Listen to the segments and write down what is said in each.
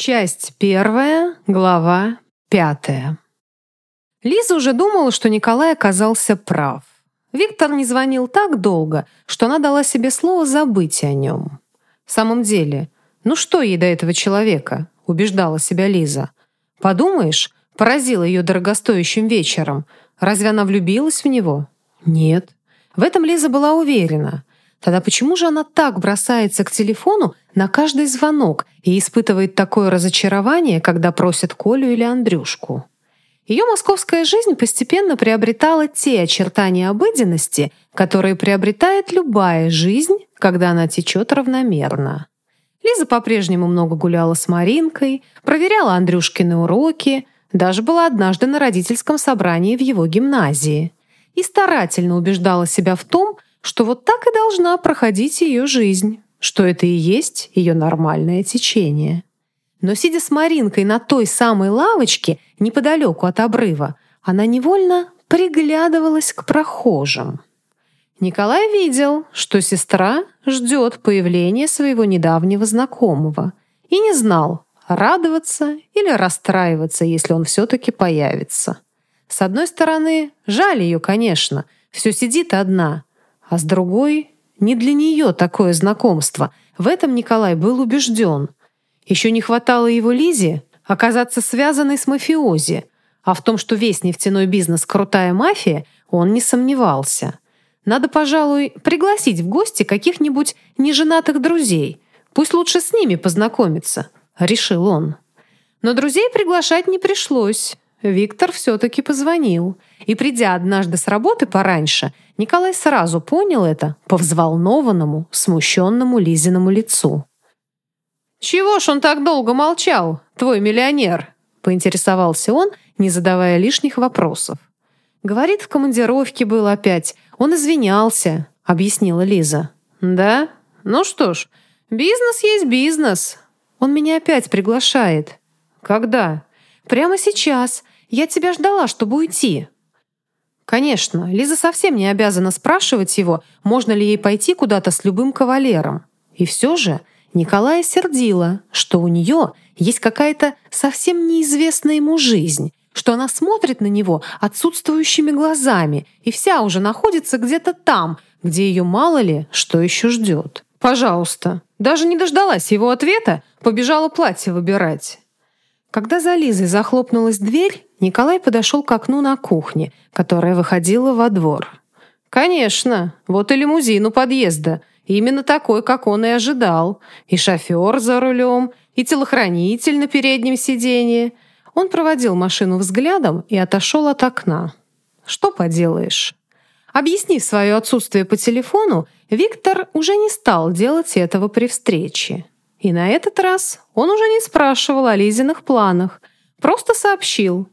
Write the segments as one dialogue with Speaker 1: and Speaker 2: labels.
Speaker 1: Часть первая, глава пятая. Лиза уже думала, что Николай оказался прав. Виктор не звонил так долго, что она дала себе слово забыть о нем. В самом деле, ну что ей до этого человека, убеждала себя Лиза. Подумаешь, поразила ее дорогостоящим вечером. Разве она влюбилась в него? Нет. В этом Лиза была уверена. Тогда почему же она так бросается к телефону на каждый звонок и испытывает такое разочарование, когда просит Колю или Андрюшку? Ее московская жизнь постепенно приобретала те очертания обыденности, которые приобретает любая жизнь, когда она течет равномерно. Лиза по-прежнему много гуляла с Маринкой, проверяла Андрюшкины уроки, даже была однажды на родительском собрании в его гимназии и старательно убеждала себя в том, что вот так и должна проходить ее жизнь, что это и есть ее нормальное течение. Но сидя с Маринкой на той самой лавочке неподалеку от обрыва, она невольно приглядывалась к прохожим. Николай видел, что сестра ждет появления своего недавнего знакомого и не знал, радоваться или расстраиваться, если он все-таки появится. С одной стороны, жаль ее, конечно, все сидит одна, а с другой — не для нее такое знакомство. В этом Николай был убежден. Еще не хватало его Лизе оказаться связанной с мафиози, а в том, что весь нефтяной бизнес — крутая мафия, он не сомневался. Надо, пожалуй, пригласить в гости каких-нибудь неженатых друзей. Пусть лучше с ними познакомиться, — решил он. Но друзей приглашать не пришлось. Виктор все-таки позвонил. И придя однажды с работы пораньше, Николай сразу понял это по взволнованному, смущенному Лизиному лицу. «Чего ж он так долго молчал, твой миллионер?» — поинтересовался он, не задавая лишних вопросов. «Говорит, в командировке был опять. Он извинялся», — объяснила Лиза. «Да? Ну что ж, бизнес есть бизнес. Он меня опять приглашает». «Когда?» «Прямо сейчас. Я тебя ждала, чтобы уйти». Конечно, Лиза совсем не обязана спрашивать его, можно ли ей пойти куда-то с любым кавалером. И все же Николая сердила, что у нее есть какая-то совсем неизвестная ему жизнь, что она смотрит на него отсутствующими глазами и вся уже находится где-то там, где ее мало ли что еще ждет. Пожалуйста. Даже не дождалась его ответа, побежала платье выбирать. Когда за Лизой захлопнулась дверь, Николай подошел к окну на кухне, которая выходила во двор. «Конечно, вот и лимузин у подъезда. Именно такой, как он и ожидал. И шофер за рулем, и телохранитель на переднем сиденье». Он проводил машину взглядом и отошел от окна. «Что поделаешь?» Объяснив свое отсутствие по телефону, Виктор уже не стал делать этого при встрече. И на этот раз он уже не спрашивал о Лизиных планах, просто сообщил.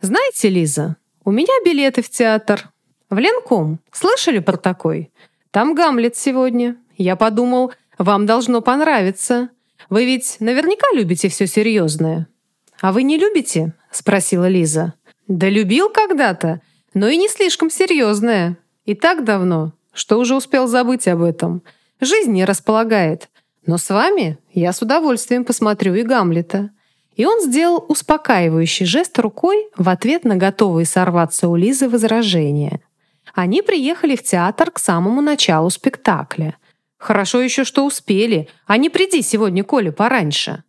Speaker 1: «Знаете, Лиза, у меня билеты в театр. В Ленком. Слышали про такой? Там Гамлет сегодня. Я подумал, вам должно понравиться. Вы ведь наверняка любите все серьезное». «А вы не любите?» — спросила Лиза. «Да любил когда-то, но и не слишком серьезное. И так давно, что уже успел забыть об этом. Жизнь не располагает. Но с вами я с удовольствием посмотрю и Гамлета». И он сделал успокаивающий жест рукой в ответ на готовые сорваться у Лизы возражения. Они приехали в театр к самому началу спектакля. Хорошо еще, что успели, а не приди сегодня Коля пораньше.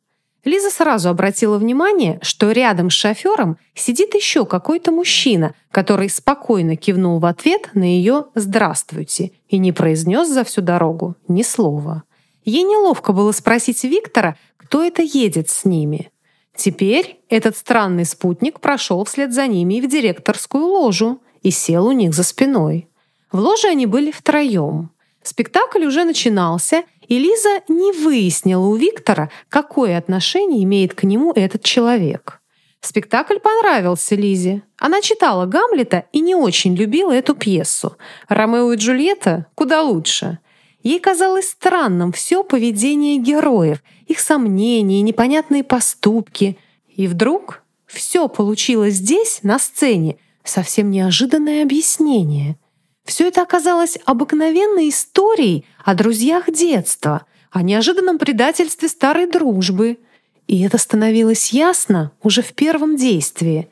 Speaker 1: Лиза сразу обратила внимание, что рядом с шофером сидит еще какой-то мужчина, который спокойно кивнул в ответ на ее «здравствуйте» и не произнес за всю дорогу ни слова. Ей неловко было спросить Виктора, кто это едет с ними. Теперь этот странный спутник прошел вслед за ними в директорскую ложу и сел у них за спиной. В ложе они были втроем. Спектакль уже начинался, и Лиза не выяснила у Виктора, какое отношение имеет к нему этот человек. Спектакль понравился Лизе. Она читала «Гамлета» и не очень любила эту пьесу. «Ромео и Джульетта» куда лучше — Ей казалось странным все поведение героев, их сомнения, непонятные поступки. И вдруг все получилось здесь, на сцене, совсем неожиданное объяснение. Все это оказалось обыкновенной историей о друзьях детства, о неожиданном предательстве старой дружбы. И это становилось ясно уже в первом действии.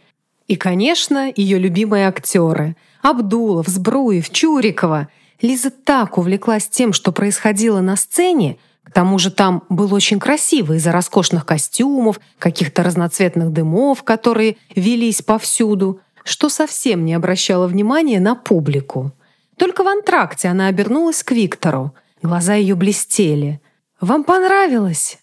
Speaker 1: И, конечно, ее любимые актеры — Абдулов, Сбруев, Чурикова. Лиза так увлеклась тем, что происходило на сцене, к тому же там было очень красиво из-за роскошных костюмов, каких-то разноцветных дымов, которые велись повсюду, что совсем не обращала внимания на публику. Только в антракте она обернулась к Виктору. Глаза ее блестели. «Вам понравилось?»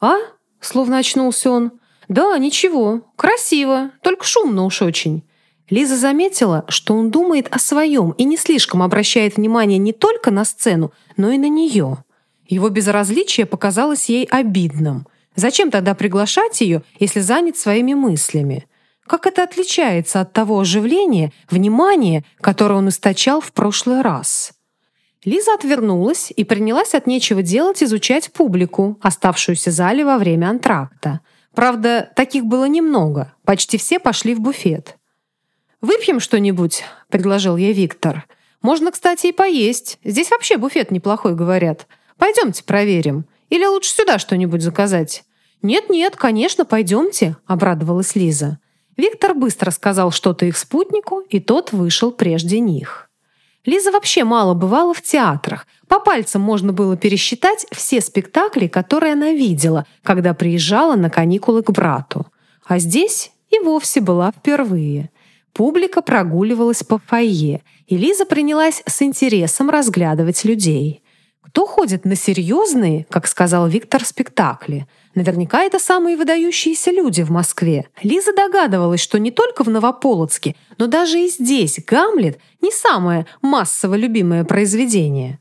Speaker 1: «А?» — словно очнулся он. «Да, ничего. Красиво. Только шумно уж очень». Лиза заметила, что он думает о своем и не слишком обращает внимание не только на сцену, но и на нее. Его безразличие показалось ей обидным. Зачем тогда приглашать ее, если занят своими мыслями? Как это отличается от того оживления, внимания, которое он источал в прошлый раз? Лиза отвернулась и принялась от нечего делать изучать публику, оставшуюся в зале во время антракта. Правда, таких было немного, почти все пошли в буфет. «Выпьем что-нибудь?» — предложил ей Виктор. «Можно, кстати, и поесть. Здесь вообще буфет неплохой, говорят. Пойдемте проверим. Или лучше сюда что-нибудь заказать?» «Нет-нет, конечно, пойдемте», — обрадовалась Лиза. Виктор быстро сказал что-то их спутнику, и тот вышел прежде них. Лиза вообще мало бывала в театрах. По пальцам можно было пересчитать все спектакли, которые она видела, когда приезжала на каникулы к брату. А здесь и вовсе была впервые. Публика прогуливалась по фойе, и Лиза принялась с интересом разглядывать людей. Кто ходит на серьезные, как сказал Виктор, спектакли? Наверняка это самые выдающиеся люди в Москве. Лиза догадывалась, что не только в Новополоцке, но даже и здесь «Гамлет» не самое массово любимое произведение.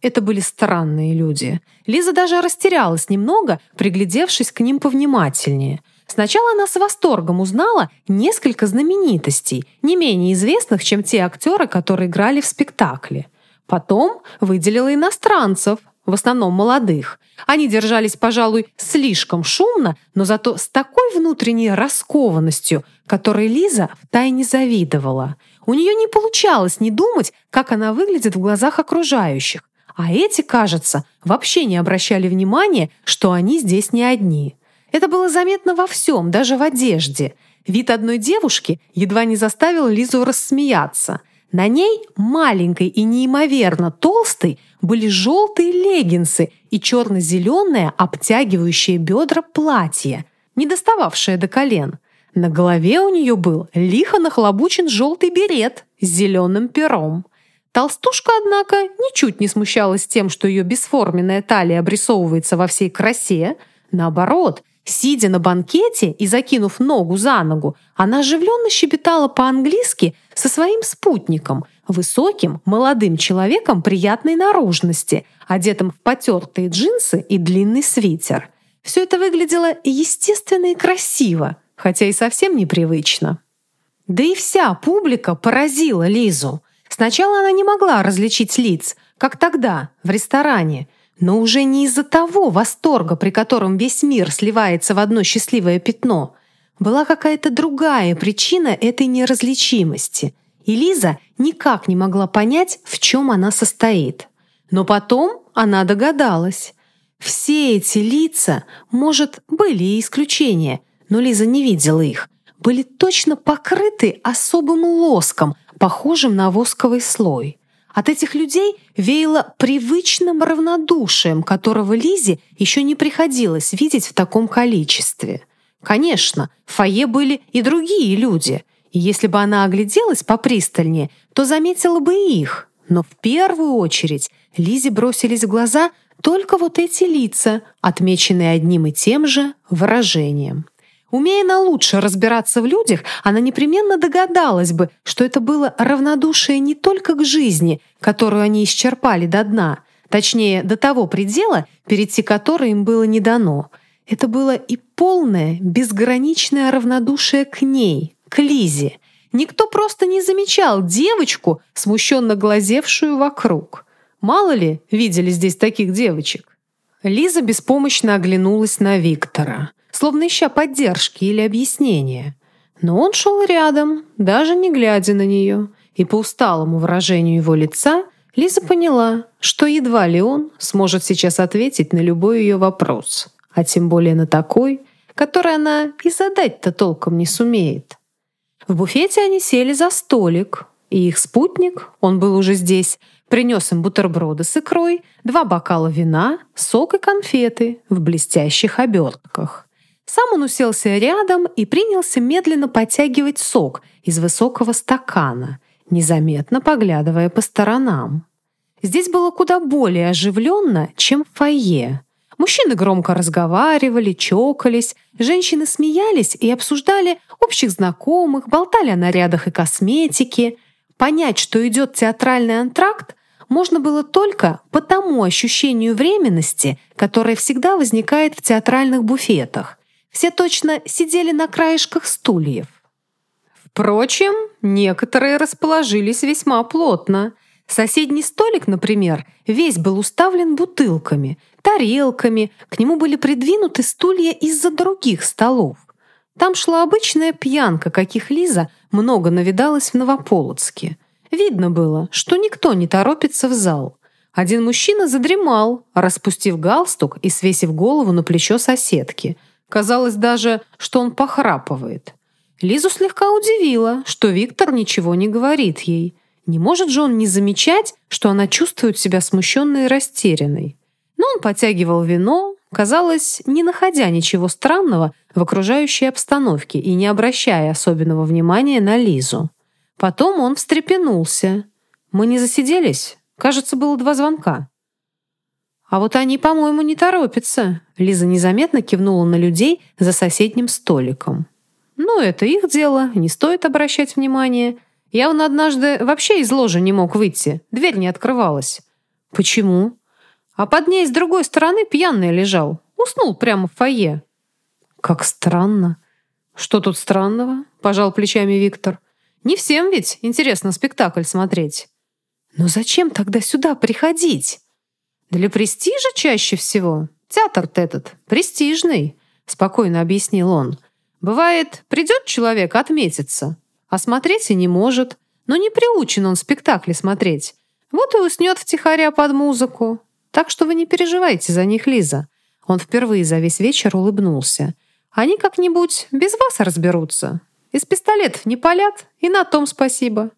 Speaker 1: Это были странные люди. Лиза даже растерялась немного, приглядевшись к ним повнимательнее. Сначала она с восторгом узнала несколько знаменитостей, не менее известных, чем те актеры, которые играли в спектакле. Потом выделила иностранцев, в основном молодых. Они держались, пожалуй, слишком шумно, но зато с такой внутренней раскованностью, которой Лиза втайне завидовала. У нее не получалось не думать, как она выглядит в глазах окружающих. А эти, кажется, вообще не обращали внимания, что они здесь не одни. Это было заметно во всем, даже в одежде. Вид одной девушки едва не заставил Лизу рассмеяться – на ней, маленькой и неимоверно толстой, были желтые леггинсы и черно-зеленое обтягивающее бедра платье, не достававшее до колен. На голове у нее был лихо нахлобучен желтый берет с зеленым пером. Толстушка, однако, ничуть не смущалась тем, что ее бесформенная талия обрисовывается во всей красе. Наоборот, Сидя на банкете и закинув ногу за ногу, она оживленно щебетала по-английски со своим спутником, высоким, молодым человеком приятной наружности, одетым в потертые джинсы и длинный свитер. Все это выглядело естественно и красиво, хотя и совсем непривычно. Да и вся публика поразила Лизу. Сначала она не могла различить лиц, как тогда, в ресторане – но уже не из-за того восторга, при котором весь мир сливается в одно счастливое пятно. Была какая-то другая причина этой неразличимости. И Лиза никак не могла понять, в чем она состоит. Но потом она догадалась. Все эти лица, может, были и исключения, но Лиза не видела их, были точно покрыты особым лоском, похожим на восковый слой. От этих людей веяло привычным равнодушием, которого Лизе еще не приходилось видеть в таком количестве. Конечно, в фойе были и другие люди, и если бы она огляделась попристальнее, то заметила бы и их. Но в первую очередь Лизе бросились в глаза только вот эти лица, отмеченные одним и тем же выражением. Умея на лучше разбираться в людях, она непременно догадалась бы, что это было равнодушие не только к жизни, которую они исчерпали до дна, точнее, до того предела, перейти который им было не дано. Это было и полное, безграничное равнодушие к ней, к Лизе. Никто просто не замечал девочку, смущенно глазевшую вокруг. Мало ли, видели здесь таких девочек. Лиза беспомощно оглянулась на Виктора словно ища поддержки или объяснения. Но он шел рядом, даже не глядя на нее, и по усталому выражению его лица Лиза поняла, что едва ли он сможет сейчас ответить на любой ее вопрос, а тем более на такой, который она и задать-то толком не сумеет. В буфете они сели за столик, и их спутник, он был уже здесь, принес им бутерброды с икрой, два бокала вина, сок и конфеты в блестящих обертках. Сам он уселся рядом и принялся медленно подтягивать сок из высокого стакана, незаметно поглядывая по сторонам. Здесь было куда более оживленно, чем в фойе. Мужчины громко разговаривали, чокались, женщины смеялись и обсуждали общих знакомых, болтали о нарядах и косметике. Понять, что идет театральный антракт, можно было только по тому ощущению временности, которое всегда возникает в театральных буфетах. Все точно сидели на краешках стульев. Впрочем, некоторые расположились весьма плотно. Соседний столик, например, весь был уставлен бутылками, тарелками, к нему были придвинуты стулья из-за других столов. Там шла обычная пьянка, каких Лиза много навидалась в Новополоцке. Видно было, что никто не торопится в зал. Один мужчина задремал, распустив галстук и свесив голову на плечо соседки. Казалось даже, что он похрапывает. Лизу слегка удивило, что Виктор ничего не говорит ей. Не может же он не замечать, что она чувствует себя смущенной и растерянной. Но он потягивал вино, казалось, не находя ничего странного в окружающей обстановке и не обращая особенного внимания на Лизу. Потом он встрепенулся. «Мы не засиделись? Кажется, было два звонка». «А вот они, по-моему, не торопятся». Лиза незаметно кивнула на людей за соседним столиком. «Ну, это их дело, не стоит обращать внимания. Я он однажды вообще из ложи не мог выйти, дверь не открывалась». «Почему?» «А под ней с другой стороны пьяный лежал. Уснул прямо в фойе». «Как странно». «Что тут странного?» – пожал плечами Виктор. Не всем ведь интересно спектакль смотреть. Но зачем тогда сюда приходить? Для престижа чаще всего. Театр-то этот престижный, спокойно объяснил он. Бывает, придет человек отметиться, а смотреть и не может, но не приучен он спектакли смотреть. Вот и уснет втихаря под музыку. Так что вы не переживайте за них, Лиза. Он впервые за весь вечер улыбнулся. Они как-нибудь без вас разберутся. Из пистолетов не палят, и на том спасибо».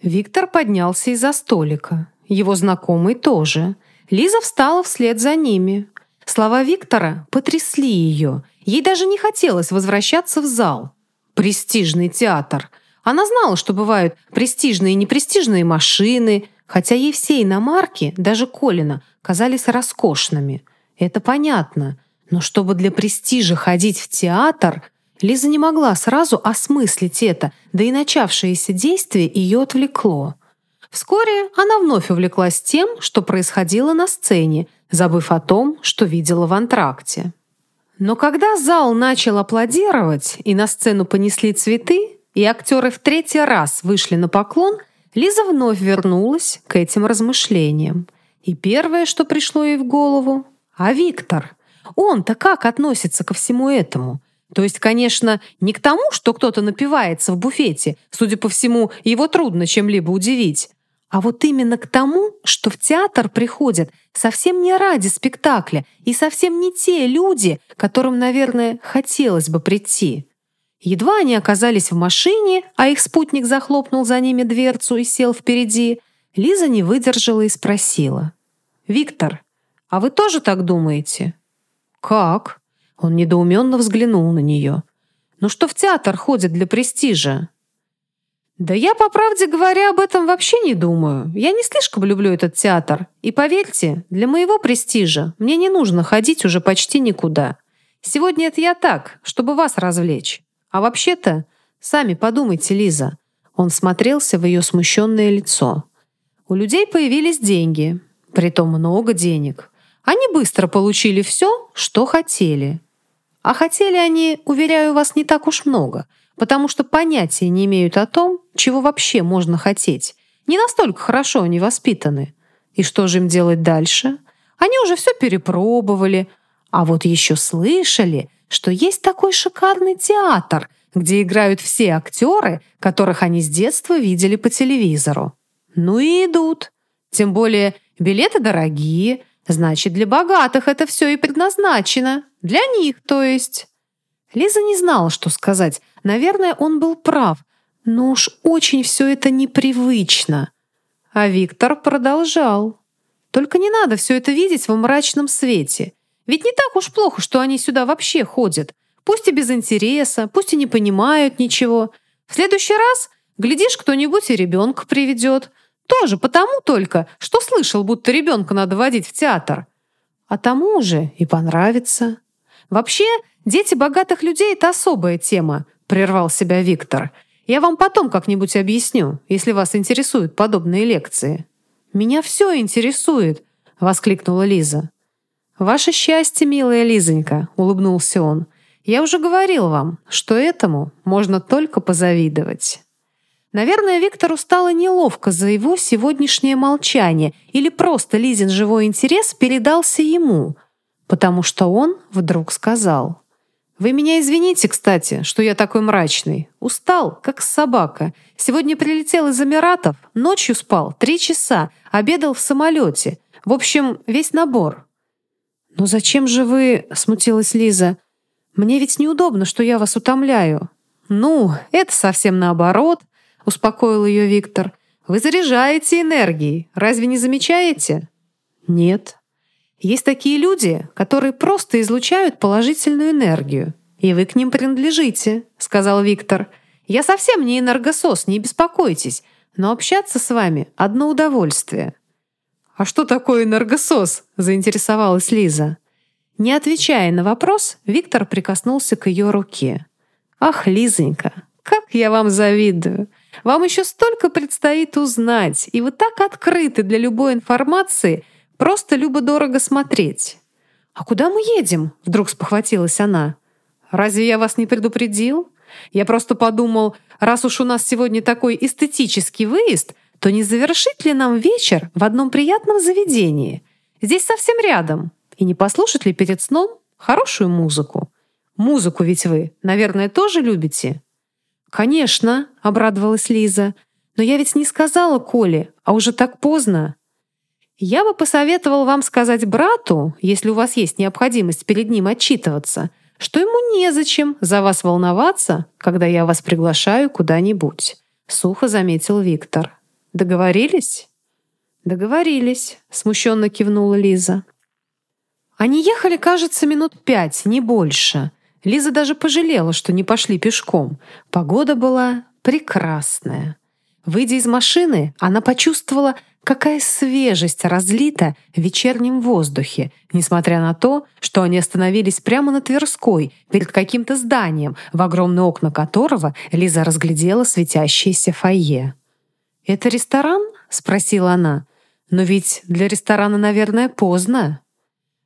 Speaker 1: Виктор поднялся из-за столика. Его знакомый тоже. Лиза встала вслед за ними. Слова Виктора потрясли ее. Ей даже не хотелось возвращаться в зал. Престижный театр. Она знала, что бывают престижные и непрестижные машины, хотя ей все иномарки, даже Колина, казались роскошными. Это понятно. Но чтобы для престижа ходить в театр, Лиза не могла сразу осмыслить это, да и начавшееся действие ее отвлекло. Вскоре она вновь увлеклась тем, что происходило на сцене, забыв о том, что видела в антракте. Но когда зал начал аплодировать и на сцену понесли цветы, и актеры в третий раз вышли на поклон, Лиза вновь вернулась к этим размышлениям. И первое, что пришло ей в голову — а Виктор? Он-то как относится ко всему этому? То есть, конечно, не к тому, что кто-то напивается в буфете, судя по всему, его трудно чем-либо удивить, а вот именно к тому, что в театр приходят совсем не ради спектакля и совсем не те люди, которым, наверное, хотелось бы прийти. Едва они оказались в машине, а их спутник захлопнул за ними дверцу и сел впереди, Лиза не выдержала и спросила. «Виктор, а вы тоже так думаете?» «Как?» Он недоуменно взглянул на нее. «Ну что в театр ходит для престижа?» «Да я, по правде говоря, об этом вообще не думаю. Я не слишком люблю этот театр. И поверьте, для моего престижа мне не нужно ходить уже почти никуда. Сегодня это я так, чтобы вас развлечь. А вообще-то, сами подумайте, Лиза». Он смотрелся в ее смущенное лицо. «У людей появились деньги, притом много денег. Они быстро получили все, что хотели. А хотели они, уверяю вас, не так уж много, потому что понятия не имеют о том, чего вообще можно хотеть. Не настолько хорошо они воспитаны. И что же им делать дальше? Они уже все перепробовали, а вот еще слышали, что есть такой шикарный театр, где играют все актеры, которых они с детства видели по телевизору. Ну и идут. Тем более билеты дорогие – Значит, для богатых это все и предназначено. Для них, то есть. Лиза не знала, что сказать. Наверное, он был прав. Но уж очень все это непривычно. А Виктор продолжал. Только не надо все это видеть в мрачном свете. Ведь не так уж плохо, что они сюда вообще ходят. Пусть и без интереса, пусть и не понимают ничего. В следующий раз, глядишь, кто-нибудь и ребенка приведет. Тоже потому только, что слышал, будто ребенка надо водить в театр. А тому же и понравится. Вообще, дети богатых людей — это особая тема, прервал себя Виктор. Я вам потом как-нибудь объясню, если вас интересуют подобные лекции. Меня все интересует, воскликнула Лиза. «Ваше счастье, милая Лизонька», — улыбнулся он. «Я уже говорил вам, что этому можно только позавидовать». Наверное, Виктору стало неловко за его сегодняшнее молчание или просто Лизин живой интерес передался ему, потому что он вдруг сказал. «Вы меня извините, кстати, что я такой мрачный. Устал, как собака. Сегодня прилетел из Эмиратов, ночью спал три часа, обедал в самолете. В общем, весь набор». «Но зачем же вы...» — смутилась Лиза. «Мне ведь неудобно, что я вас утомляю». «Ну, это совсем наоборот», — успокоил ее Виктор. «Вы заряжаете энергией. Разве не замечаете?» «Нет». «Есть такие люди, которые просто излучают положительную энергию. И вы к ним принадлежите», — сказал Виктор. «Я совсем не энергосос, не беспокойтесь, но общаться с вами — одно удовольствие». «А что такое энергосос?» — заинтересовалась Лиза. Не отвечая на вопрос, Виктор прикоснулся к ее руке. «Ах, Лизонька, как я вам завидую! Вам еще столько предстоит узнать, и вы так открыты для любой информации, просто любо-дорого смотреть. «А куда мы едем?» — вдруг спохватилась она. «Разве я вас не предупредил? Я просто подумал, раз уж у нас сегодня такой эстетический выезд, то не завершить ли нам вечер в одном приятном заведении? Здесь совсем рядом. И не послушать ли перед сном хорошую музыку? Музыку ведь вы, наверное, тоже любите?» «Конечно», — обрадовалась Лиза. «Но я ведь не сказала Коле, а уже так поздно». «Я бы посоветовал вам сказать брату, если у вас есть необходимость перед ним отчитываться, что ему незачем за вас волноваться, когда я вас приглашаю куда-нибудь», — сухо заметил Виктор. «Договорились?» «Договорились», — смущенно кивнула Лиза. Они ехали, кажется, минут пять, не больше — Лиза даже пожалела, что не пошли пешком. Погода была прекрасная. Выйдя из машины, она почувствовала, какая свежесть разлита в вечернем воздухе, несмотря на то, что они остановились прямо на Тверской, перед каким-то зданием, в огромные окна которого Лиза разглядела светящееся фойе. «Это ресторан?» — спросила она. «Но ведь для ресторана, наверное, поздно».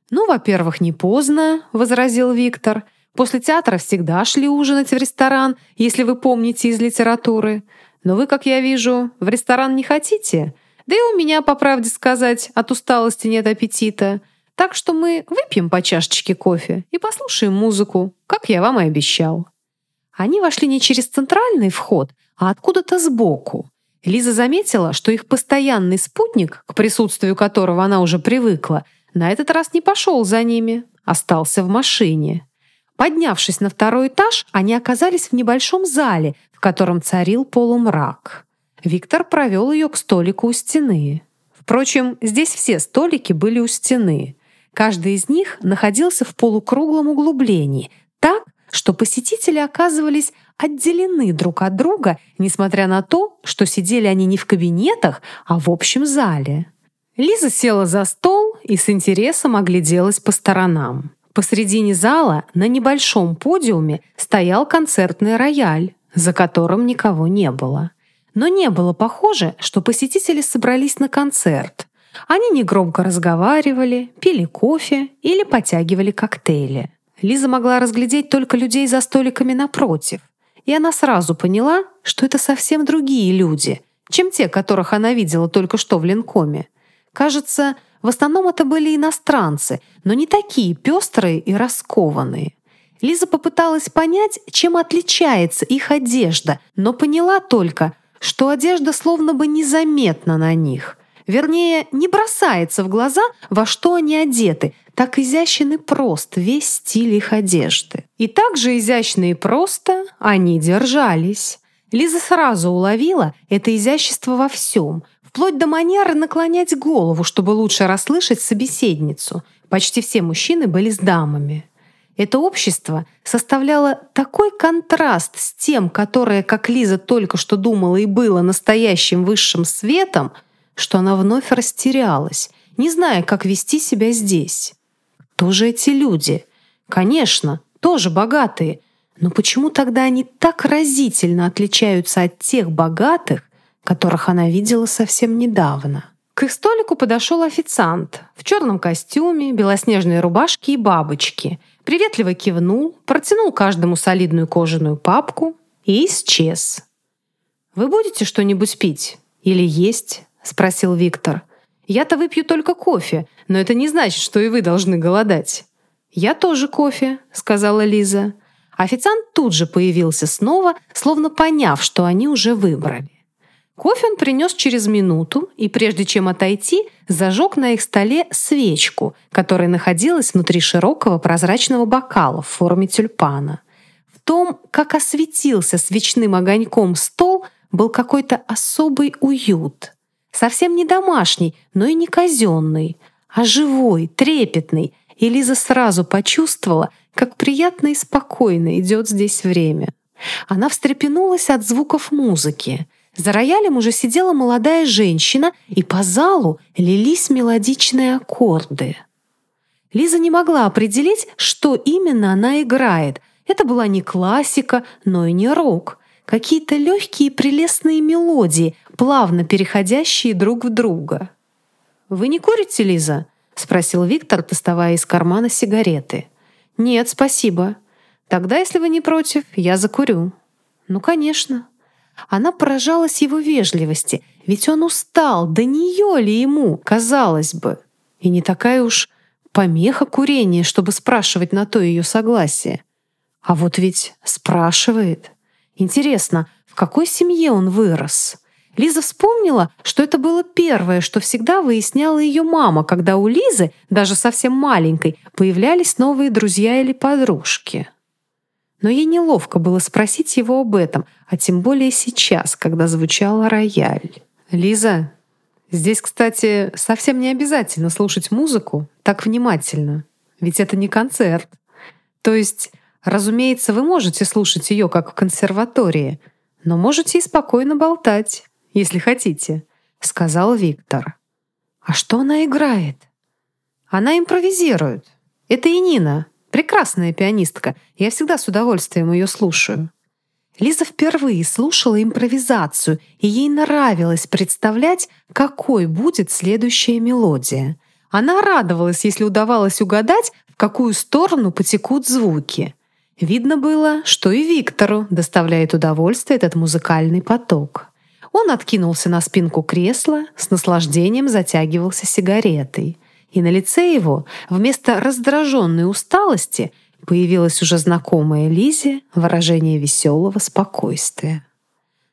Speaker 1: «Ну, во-первых, не поздно», — возразил Виктор. После театра всегда шли ужинать в ресторан, если вы помните из литературы. Но вы, как я вижу, в ресторан не хотите. Да и у меня, по правде сказать, от усталости нет аппетита. Так что мы выпьем по чашечке кофе и послушаем музыку, как я вам и обещал». Они вошли не через центральный вход, а откуда-то сбоку. Лиза заметила, что их постоянный спутник, к присутствию которого она уже привыкла, на этот раз не пошел за ними, остался в машине. Поднявшись на второй этаж, они оказались в небольшом зале, в котором царил полумрак. Виктор провел ее к столику у стены. Впрочем, здесь все столики были у стены. Каждый из них находился в полукруглом углублении, так, что посетители оказывались отделены друг от друга, несмотря на то, что сидели они не в кабинетах, а в общем зале. Лиза села за стол и с интересом огляделась по сторонам. Посредине зала на небольшом подиуме стоял концертный рояль, за которым никого не было. Но не было похоже, что посетители собрались на концерт. Они негромко разговаривали, пили кофе или потягивали коктейли. Лиза могла разглядеть только людей за столиками напротив, и она сразу поняла, что это совсем другие люди, чем те, которых она видела только что в Ленкоме. Кажется, в основном это были иностранцы, но не такие пестрые и раскованные. Лиза попыталась понять, чем отличается их одежда, но поняла только, что одежда словно бы незаметна на них. Вернее, не бросается в глаза, во что они одеты, так изящен и прост весь стиль их одежды. И так же изящно и просто они держались. Лиза сразу уловила это изящество во всем, вплоть до манеры наклонять голову, чтобы лучше расслышать собеседницу. Почти все мужчины были с дамами. Это общество составляло такой контраст с тем, которое, как Лиза только что думала и было настоящим высшим светом, что она вновь растерялась, не зная, как вести себя здесь. Кто же эти люди? Конечно, тоже богатые, но почему тогда они так разительно отличаются от тех богатых, которых она видела совсем недавно? К их столику подошел официант в черном костюме, белоснежной рубашке и бабочке. Приветливо кивнул, протянул каждому солидную кожаную папку и исчез. «Вы будете что-нибудь пить? Или есть?» — спросил Виктор. «Я-то выпью только кофе, но это не значит, что и вы должны голодать». «Я тоже кофе», — сказала Лиза. Официант тут же появился снова, словно поняв, что они уже выбрали. Кофе он принес через минуту и, прежде чем отойти, зажег на их столе свечку, которая находилась внутри широкого прозрачного бокала в форме тюльпана. В том, как осветился свечным огоньком стол, был какой-то особый уют. Совсем не домашний, но и не казенный, а живой, трепетный, и Лиза сразу почувствовала, как приятно и спокойно идет здесь время. Она встрепенулась от звуков музыки. За роялем уже сидела молодая женщина, и по залу лились мелодичные аккорды. Лиза не могла определить, что именно она играет. Это была не классика, но и не рок. Какие-то легкие прелестные мелодии, плавно переходящие друг в друга. «Вы не курите, Лиза?» — спросил Виктор, доставая из кармана сигареты. «Нет, спасибо. Тогда, если вы не против, я закурю». «Ну, конечно». Она поражалась его вежливости, ведь он устал, да нее ли ему, казалось бы. И не такая уж помеха курения, чтобы спрашивать на то ее согласие. А вот ведь спрашивает. Интересно, в какой семье он вырос? Лиза вспомнила, что это было первое, что всегда выясняла ее мама, когда у Лизы, даже совсем маленькой, появлялись новые друзья или подружки но ей неловко было спросить его об этом, а тем более сейчас, когда звучал рояль. «Лиза, здесь, кстати, совсем не обязательно слушать музыку так внимательно, ведь это не концерт. То есть, разумеется, вы можете слушать ее как в консерватории, но можете и спокойно болтать, если хотите», — сказал Виктор. «А что она играет?» «Она импровизирует. Это и Нина, Прекрасная пианистка. Я всегда с удовольствием ее слушаю. Лиза впервые слушала импровизацию, и ей нравилось представлять, какой будет следующая мелодия. Она радовалась, если удавалось угадать, в какую сторону потекут звуки. Видно было, что и Виктору доставляет удовольствие этот музыкальный поток. Он откинулся на спинку кресла, с наслаждением затягивался сигаретой и на лице его вместо раздраженной усталости появилось уже знакомое Лизе выражение веселого спокойствия.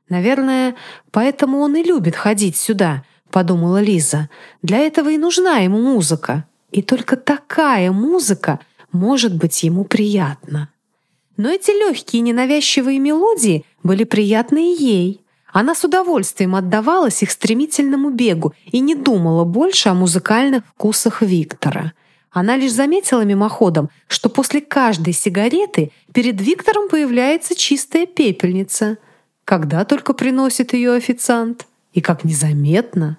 Speaker 1: «Наверное, поэтому он и любит ходить сюда», — подумала Лиза. «Для этого и нужна ему музыка. И только такая музыка может быть ему приятна». Но эти легкие ненавязчивые мелодии были приятны и ей. Она с удовольствием отдавалась их стремительному бегу и не думала больше о музыкальных вкусах Виктора. Она лишь заметила мимоходом, что после каждой сигареты перед Виктором появляется чистая пепельница. Когда только приносит ее официант. И как незаметно.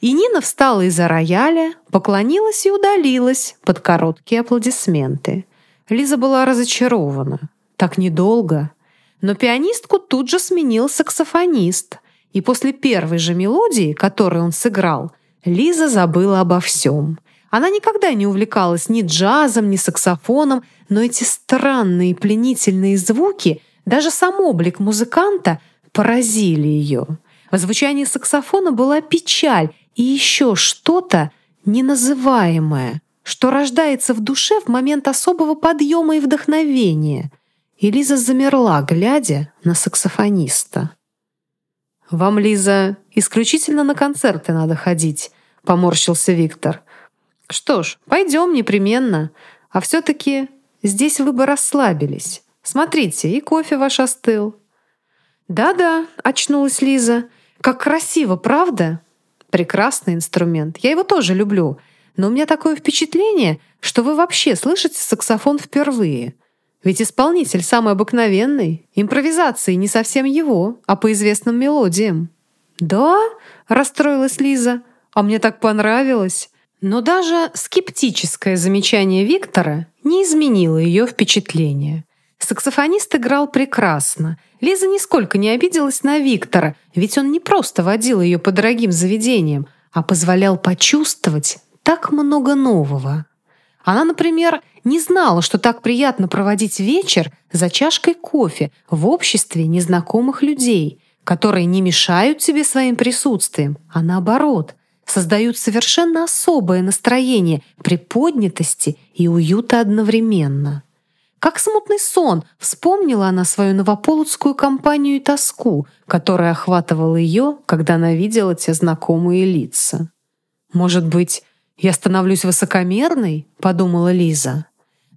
Speaker 1: И Нина встала из-за рояля, поклонилась и удалилась под короткие аплодисменты. Лиза была разочарована. Так недолго. Но пианистку тут же сменил саксофонист. И после первой же мелодии, которую он сыграл, Лиза забыла обо всем. Она никогда не увлекалась ни джазом, ни саксофоном, но эти странные пленительные звуки, даже сам облик музыканта поразили ее. В звучании саксофона была печаль и еще что-то неназываемое, что рождается в душе в момент особого подъема и вдохновения. И Лиза замерла, глядя на саксофониста. «Вам, Лиза, исключительно на концерты надо ходить», — поморщился Виктор. «Что ж, пойдем непременно. А все-таки здесь вы бы расслабились. Смотрите, и кофе ваш остыл». «Да-да», — очнулась Лиза. «Как красиво, правда?» «Прекрасный инструмент. Я его тоже люблю. Но у меня такое впечатление, что вы вообще слышите саксофон впервые. Ведь исполнитель самый обыкновенный. Импровизации не совсем его, а по известным мелодиям». «Да?» — расстроилась Лиза. «А мне так понравилось». Но даже скептическое замечание Виктора не изменило ее впечатление. Саксофонист играл прекрасно. Лиза нисколько не обиделась на Виктора, ведь он не просто водил ее по дорогим заведениям, а позволял почувствовать так много нового. Она, например, не знала, что так приятно проводить вечер за чашкой кофе в обществе незнакомых людей, которые не мешают тебе своим присутствием, а наоборот, создают совершенно особое настроение приподнятости и уюта одновременно. Как смутный сон вспомнила она свою новополоцкую компанию и тоску, которая охватывала ее, когда она видела те знакомые лица. «Может быть, я становлюсь высокомерной?» — подумала Лиза.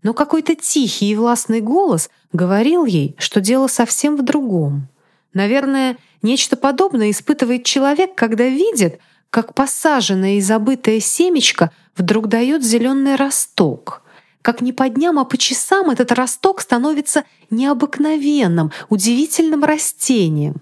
Speaker 1: Но какой-то тихий и властный голос говорил ей, что дело совсем в другом. Наверное, нечто подобное испытывает человек, когда видит — как посаженное и забытое семечко вдруг дает зеленый росток. Как не по дням, а по часам этот росток становится необыкновенным, удивительным растением.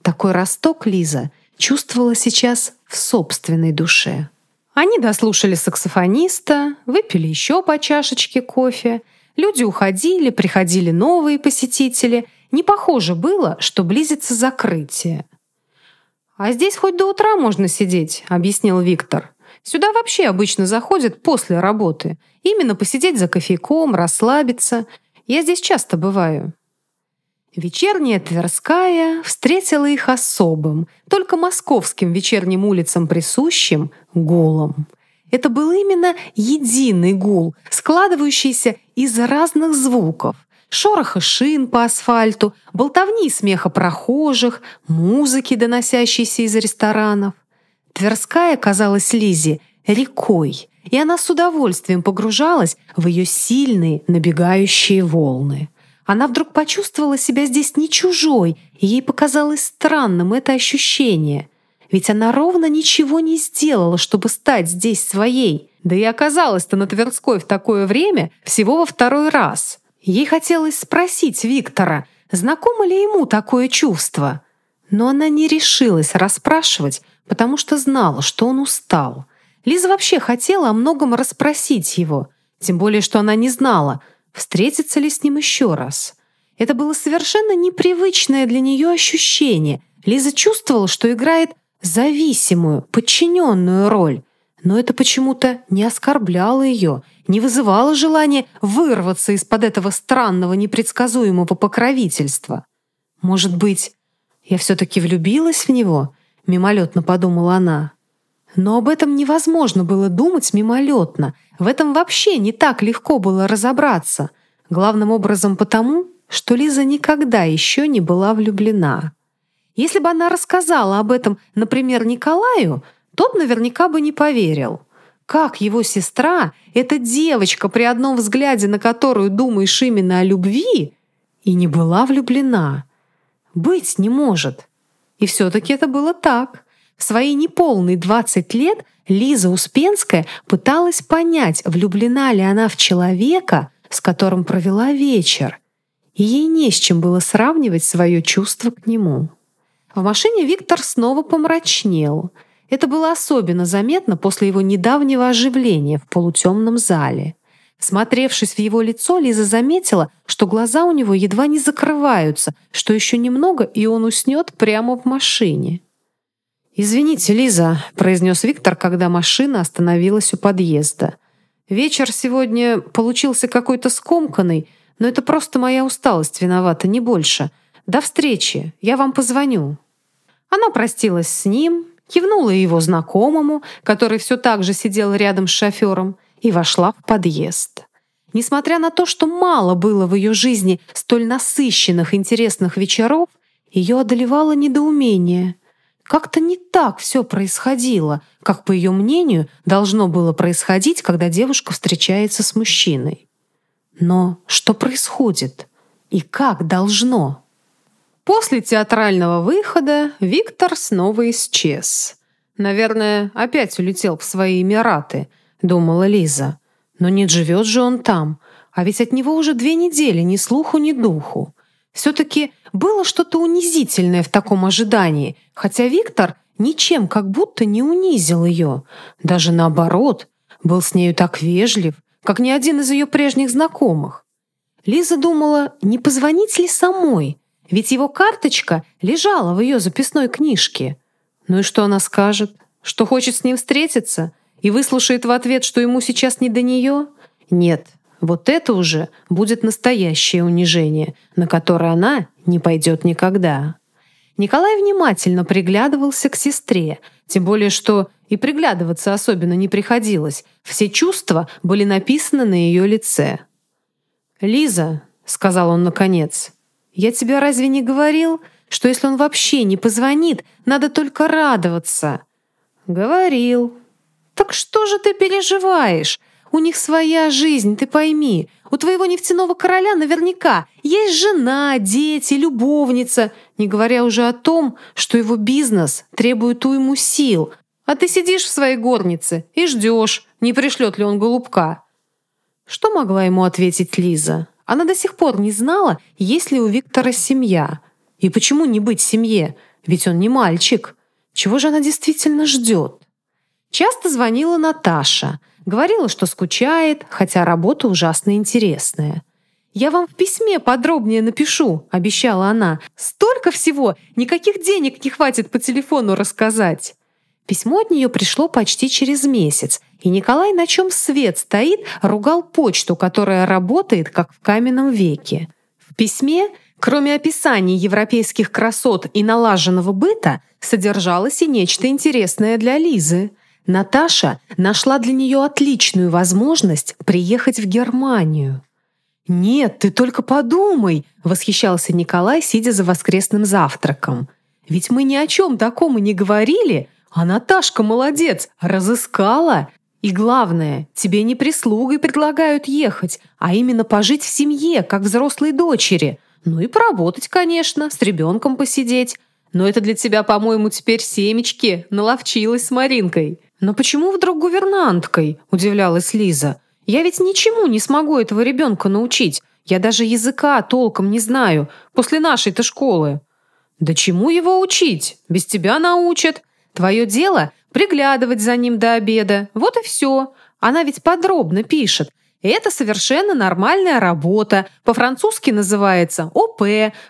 Speaker 1: Такой росток Лиза чувствовала сейчас в собственной душе. Они дослушали саксофониста, выпили еще по чашечке кофе. Люди уходили, приходили новые посетители. Не похоже было, что близится закрытие. «А здесь хоть до утра можно сидеть», — объяснил Виктор. «Сюда вообще обычно заходят после работы. Именно посидеть за кофейком, расслабиться. Я здесь часто бываю». Вечерняя Тверская встретила их особым, только московским вечерним улицам присущим, гулом. Это был именно единый гул, складывающийся из разных звуков, шороха шин по асфальту, болтовни смеха прохожих, музыки, доносящейся из ресторанов. Тверская казалась Лизе рекой, и она с удовольствием погружалась в ее сильные набегающие волны. Она вдруг почувствовала себя здесь не чужой, и ей показалось странным это ощущение. Ведь она ровно ничего не сделала, чтобы стать здесь своей. Да и оказалась-то на Тверской в такое время всего во второй раз. Ей хотелось спросить Виктора, знакомо ли ему такое чувство. Но она не решилась расспрашивать, потому что знала, что он устал. Лиза вообще хотела о многом расспросить его, тем более, что она не знала, встретится ли с ним еще раз. Это было совершенно непривычное для нее ощущение. Лиза чувствовала, что играет зависимую, подчиненную роль. Но это почему-то не оскорбляло ее не вызывало желания вырваться из-под этого странного, непредсказуемого покровительства. «Может быть, я все-таки влюбилась в него?» — мимолетно подумала она. Но об этом невозможно было думать мимолетно. В этом вообще не так легко было разобраться. Главным образом потому, что Лиза никогда еще не была влюблена. Если бы она рассказала об этом, например, Николаю, тот наверняка бы не поверил. Как его сестра, эта девочка, при одном взгляде на которую думаешь именно о любви, и не была влюблена? Быть не может. И все-таки это было так. В свои неполные 20 лет Лиза Успенская пыталась понять, влюблена ли она в человека, с которым провела вечер. И ей не с чем было сравнивать свое чувство к нему. В машине Виктор снова помрачнел — это было особенно заметно после его недавнего оживления в полутемном зале. Смотревшись в его лицо, Лиза заметила, что глаза у него едва не закрываются, что еще немного, и он уснет прямо в машине. «Извините, Лиза», — произнес Виктор, когда машина остановилась у подъезда. «Вечер сегодня получился какой-то скомканный, но это просто моя усталость виновата, не больше. До встречи, я вам позвоню». Она простилась с ним, кивнула его знакомому, который все так же сидел рядом с шофером, и вошла в подъезд. Несмотря на то, что мало было в ее жизни столь насыщенных интересных вечеров, ее одолевало недоумение. Как-то не так все происходило, как, по ее мнению, должно было происходить, когда девушка встречается с мужчиной. Но что происходит? И как должно? После театрального выхода Виктор снова исчез. «Наверное, опять улетел в свои Эмираты», — думала Лиза. «Но не живет же он там, а ведь от него уже две недели ни слуху, ни духу. Все-таки было что-то унизительное в таком ожидании, хотя Виктор ничем как будто не унизил ее. Даже наоборот, был с нею так вежлив, как ни один из ее прежних знакомых. Лиза думала, не позвонить ли самой, ведь его карточка лежала в ее записной книжке. Ну и что она скажет? Что хочет с ним встретиться? И выслушает в ответ, что ему сейчас не до нее? Нет, вот это уже будет настоящее унижение, на которое она не пойдет никогда. Николай внимательно приглядывался к сестре, тем более что и приглядываться особенно не приходилось. Все чувства были написаны на ее лице. «Лиза», — сказал он наконец, — «я тебе разве не говорил, что если он вообще не позвонит, надо только радоваться?» «Говорил». «Так что же ты переживаешь? У них своя жизнь, ты пойми. У твоего нефтяного короля наверняка есть жена, дети, любовница, не говоря уже о том, что его бизнес требует уйму сил. А ты сидишь в своей горнице и ждешь, не пришлет ли он голубка. Что могла ему ответить Лиза? Она до сих пор не знала, есть ли у Виктора семья. И почему не быть семье? Ведь он не мальчик. Чего же она действительно ждет? Часто звонила Наташа – Говорила, что скучает, хотя работа ужасно интересная. «Я вам в письме подробнее напишу», — обещала она. «Столько всего! Никаких денег не хватит по телефону рассказать». Письмо от нее пришло почти через месяц, и Николай, на чем свет стоит, ругал почту, которая работает, как в каменном веке. В письме, кроме описаний европейских красот и налаженного быта, содержалось и нечто интересное для Лизы — Наташа нашла для нее отличную возможность приехать в Германию. «Нет, ты только подумай!» — восхищался Николай, сидя за воскресным завтраком. «Ведь мы ни о чем таком и не говорили, а Наташка молодец, разыскала. И главное, тебе не прислугой предлагают ехать, а именно пожить в семье, как взрослой дочери. Ну и поработать, конечно, с ребенком посидеть. Но это для тебя, по-моему, теперь семечки, наловчилась с Маринкой». «Но почему вдруг гувернанткой?» – удивлялась Лиза. «Я ведь ничему не смогу этого ребенка научить. Я даже языка толком не знаю, после нашей-то школы». «Да чему его учить? Без тебя научат. Твое дело – приглядывать за ним до обеда. Вот и все. Она ведь подробно пишет. Это совершенно нормальная работа. По-французски называется ОП.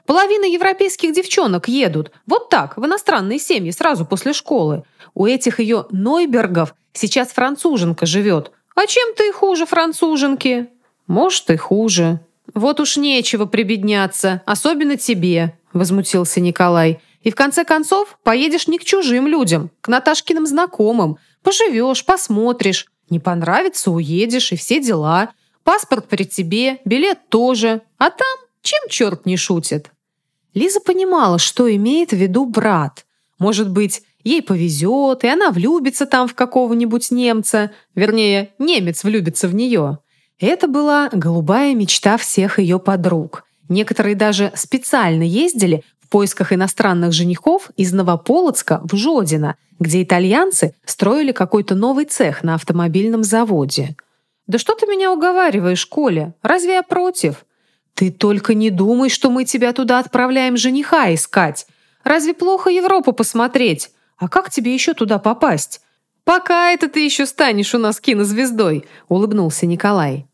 Speaker 1: Половина европейских девчонок едут. Вот так, в иностранные семьи, сразу после школы. У этих ее Нойбергов сейчас француженка живет. А чем ты хуже француженки? Может, и хуже. Вот уж нечего прибедняться, особенно тебе, возмутился Николай. И в конце концов поедешь не к чужим людям, к Наташкиным знакомым. Поживешь, посмотришь. Не понравится, уедешь, и все дела. Паспорт при тебе, билет тоже. А там чем черт не шутит? Лиза понимала, что имеет в виду брат. Может быть, ей повезет, и она влюбится там в какого-нибудь немца. Вернее, немец влюбится в нее. Это была голубая мечта всех ее подруг. Некоторые даже специально ездили в поисках иностранных женихов из Новополоцка в Жодино, где итальянцы строили какой-то новый цех на автомобильном заводе. «Да что ты меня уговариваешь, Коля? Разве я против?» «Ты только не думай, что мы тебя туда отправляем жениха искать. Разве плохо Европу посмотреть? А как тебе еще туда попасть?» «Пока это ты еще станешь у нас кинозвездой», — улыбнулся Николай.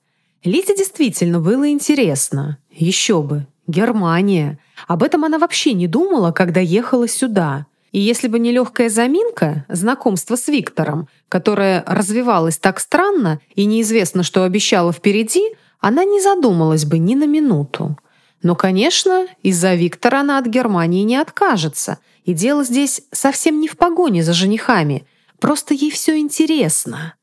Speaker 1: Лизе действительно было интересно. Еще бы. Германия. Об этом она вообще не думала, когда ехала сюда. И если бы не легкая заминка, знакомство с Виктором, которое развивалось так странно и неизвестно, что обещало впереди, она не задумалась бы ни на минуту. Но, конечно, из-за Виктора она от Германии не откажется. И дело здесь совсем не в погоне за женихами. Просто ей все интересно.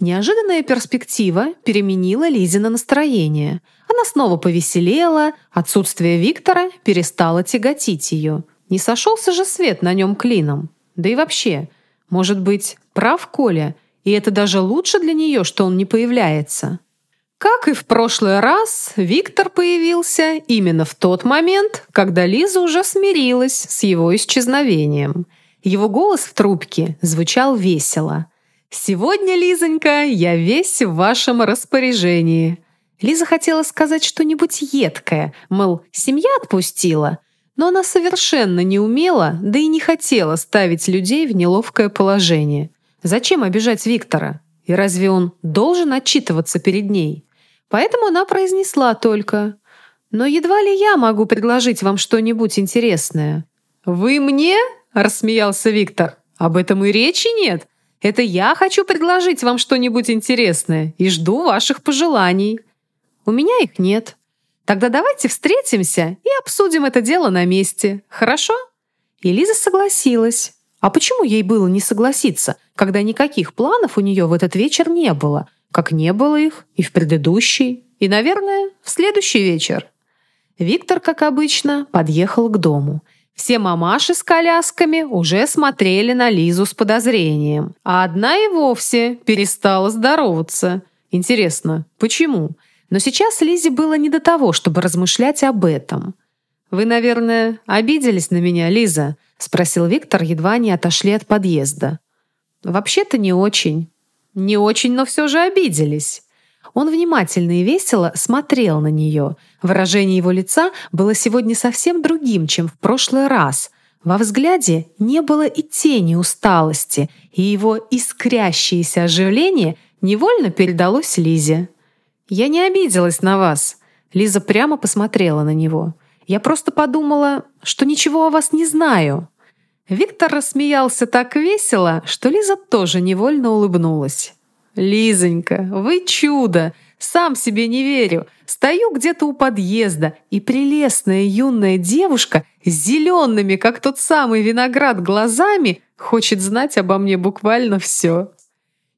Speaker 1: Неожиданная перспектива переменила Лизина настроение. Она снова повеселела, отсутствие Виктора перестало тяготить ее. Не сошелся же свет на нем клином. Да и вообще, может быть, прав Коля, и это даже лучше для нее, что он не появляется. Как и в прошлый раз, Виктор появился именно в тот момент, когда Лиза уже смирилась с его исчезновением. Его голос в трубке звучал весело. «Сегодня, Лизонька, я весь в вашем распоряжении». Лиза хотела сказать что-нибудь едкое, мол, семья отпустила, но она совершенно не умела, да и не хотела ставить людей в неловкое положение. Зачем обижать Виктора? И разве он должен отчитываться перед ней? Поэтому она произнесла только «Но едва ли я могу предложить вам что-нибудь интересное». «Вы мне?» – рассмеялся Виктор. «Об этом и речи нет. Это я хочу предложить вам что-нибудь интересное и жду ваших пожеланий». «У меня их нет». «Тогда давайте встретимся и обсудим это дело на месте. Хорошо?» И Лиза согласилась. А почему ей было не согласиться, когда никаких планов у нее в этот вечер не было – как не было их и в предыдущий, и, наверное, в следующий вечер. Виктор, как обычно, подъехал к дому. Все мамаши с колясками уже смотрели на Лизу с подозрением, а одна и вовсе перестала здороваться. Интересно, почему? Но сейчас Лизе было не до того, чтобы размышлять об этом. «Вы, наверное, обиделись на меня, Лиза?» — спросил Виктор, едва они отошли от подъезда. «Вообще-то не очень. Не очень, но все же обиделись. Он внимательно и весело смотрел на нее. Выражение его лица было сегодня совсем другим, чем в прошлый раз. Во взгляде не было и тени усталости, и его искрящееся оживление невольно передалось Лизе. «Я не обиделась на вас», — Лиза прямо посмотрела на него. «Я просто подумала, что ничего о вас не знаю». Виктор рассмеялся так весело, что Лиза тоже невольно улыбнулась. «Лизонька, вы чудо! Сам себе не верю. Стою где-то у подъезда, и прелестная юная девушка с зелеными, как тот самый виноград, глазами хочет знать обо мне буквально все».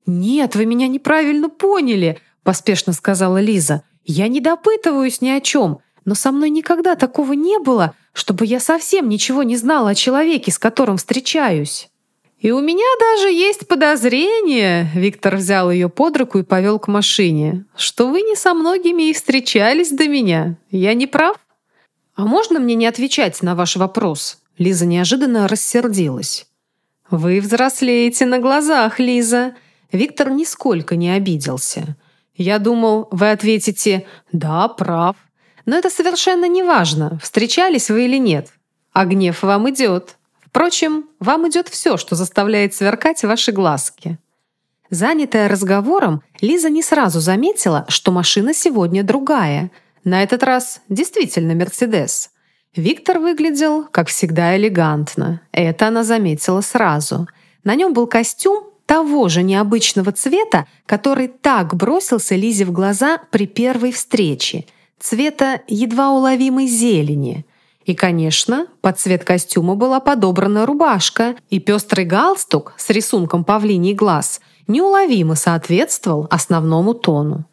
Speaker 1: «Нет, вы меня неправильно поняли», — поспешно сказала Лиза. «Я не допытываюсь ни о чем, но со мной никогда такого не было, чтобы я совсем ничего не знала о человеке, с которым встречаюсь. И у меня даже есть подозрение, Виктор взял ее под руку и повел к машине, что вы не со многими и встречались до меня. Я не прав? А можно мне не отвечать на ваш вопрос? Лиза неожиданно рассердилась. Вы взрослеете на глазах, Лиза. Виктор нисколько не обиделся. Я думал, вы ответите «да, прав», но это совершенно не важно, встречались вы или нет. А гнев вам идет. Впрочем, вам идет все, что заставляет сверкать ваши глазки. Занятая разговором, Лиза не сразу заметила, что машина сегодня другая. На этот раз действительно «Мерседес». Виктор выглядел, как всегда, элегантно. Это она заметила сразу. На нем был костюм того же необычного цвета, который так бросился Лизе в глаза при первой встрече – цвета едва уловимой зелени. И, конечно, под цвет костюма была подобрана рубашка, и пестрый галстук с рисунком павлиний глаз неуловимо соответствовал основному тону.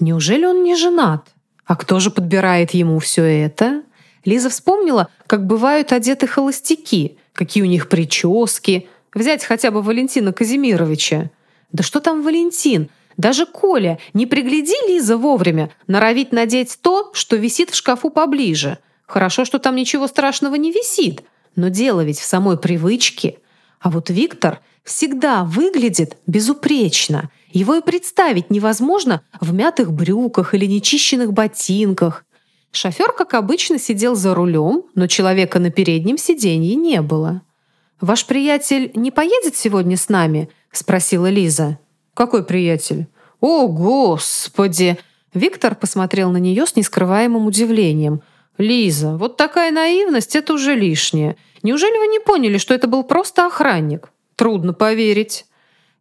Speaker 1: Неужели он не женат? А кто же подбирает ему все это? Лиза вспомнила, как бывают одеты холостяки, какие у них прически. Взять хотя бы Валентина Казимировича. Да что там Валентин? Даже Коля, не пригляди Лиза вовремя, норовить надеть то, что висит в шкафу поближе. Хорошо, что там ничего страшного не висит, но дело ведь в самой привычке. А вот Виктор всегда выглядит безупречно. Его и представить невозможно в мятых брюках или нечищенных ботинках. Шофер, как обычно, сидел за рулем, но человека на переднем сиденье не было. «Ваш приятель не поедет сегодня с нами?» – спросила Лиза. «Какой приятель?» «О, Господи!» Виктор посмотрел на нее с нескрываемым удивлением. «Лиза, вот такая наивность — это уже лишнее. Неужели вы не поняли, что это был просто охранник? Трудно поверить».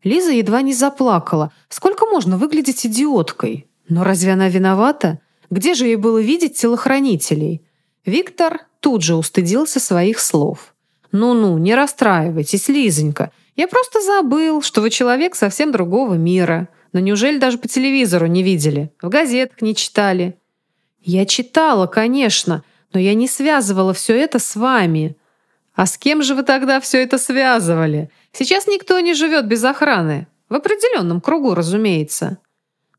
Speaker 1: Лиза едва не заплакала. Сколько можно выглядеть идиоткой? Но разве она виновата? Где же ей было видеть телохранителей? Виктор тут же устыдился своих слов. «Ну-ну, не расстраивайтесь, Лизонька. Я просто забыл, что вы человек совсем другого мира. Но неужели даже по телевизору не видели? В газетах не читали?» «Я читала, конечно, но я не связывала все это с вами». «А с кем же вы тогда все это связывали? Сейчас никто не живет без охраны. В определенном кругу, разумеется».